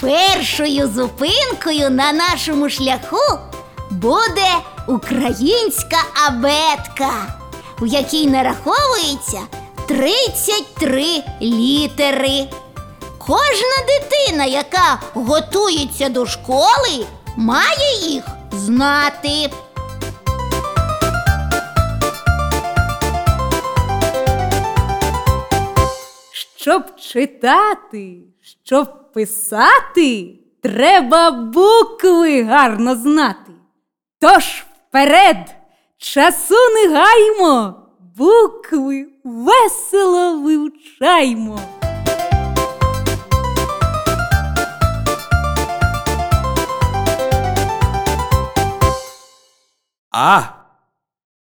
Першою зупинкою на нашому шляху буде українська абетка, у якій нараховується 33 літери. Кожна дитина, яка готується до школи, має їх знати. Щоб читати, щоб писати, треба букви гарно знати. Тож вперед, часу не гаймо, букви весело вивчаймо. А.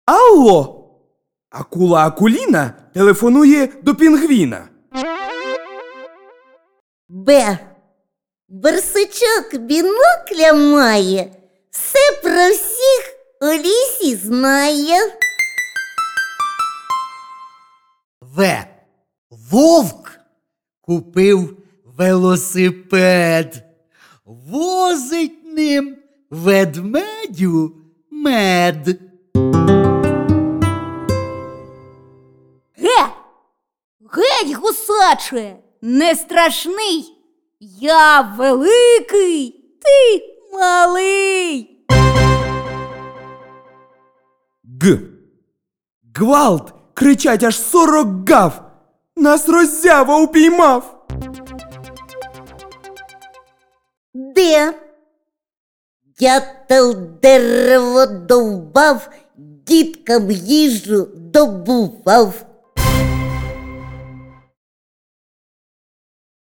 Алло. Акула Акуліна телефонує до пінгвіна. Б. Барсучок бінокля має, все про всіх у лісі знає. В. Вовк купив велосипед, возить ним ведмедю мед. Ге! Геть, гусаче! Не страшний! Я великий, ти малий. Г. Гвалт! Кричать аж сорок гав! Нас роззява упіймав! Д. Дятел дерево довбав, діткам їжу добував.